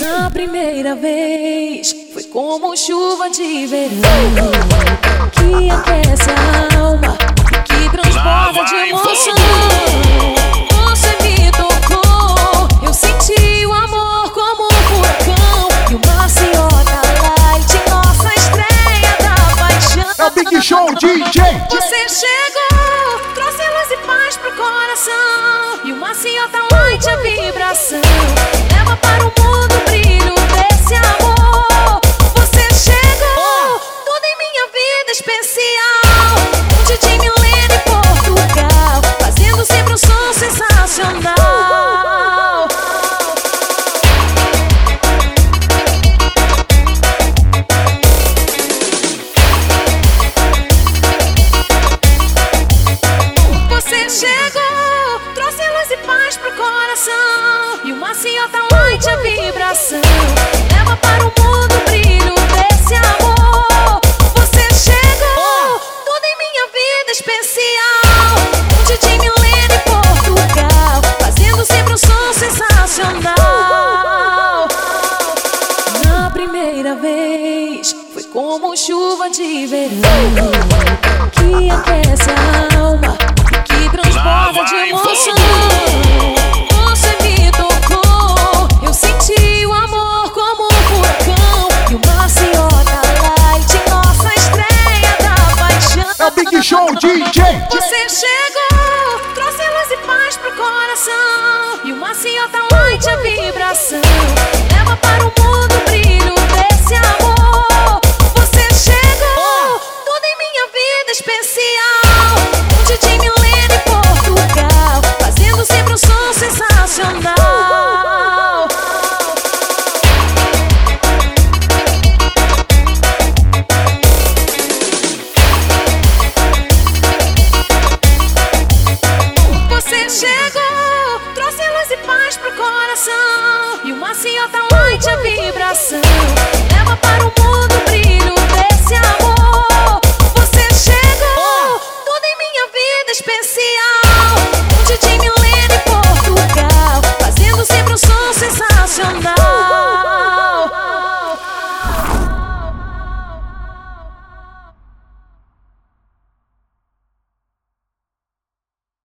Na primeira vez foi como chuva de verão que aquece a alma e que transborda de emoção. Você me tocou, eu senti o amor como um furacão e o maciota light, nossa estreia da paixão. É o Big Show DJ. Você chegou, chegou, trouxe luz e paz pro coração. E uma maciota light a vibração. Leva para o mundo o brilho desse amor. Você chegou, tudo em minha vida especial. Um DJ Milena em Portugal. Fazendo sempre um som sensacional. Na primeira vez foi como chuva de verão. Que aquece a alma Show DJ. você chegou, trouxe luz e paz pro coração E o maciota light a vibração coração E o maciota light a vibração. Leva para o mundo o brilho desse amor. Você chegou, tudo em minha vida especial. Um DJ Milena em Portugal Fazendo sempre um som sensacional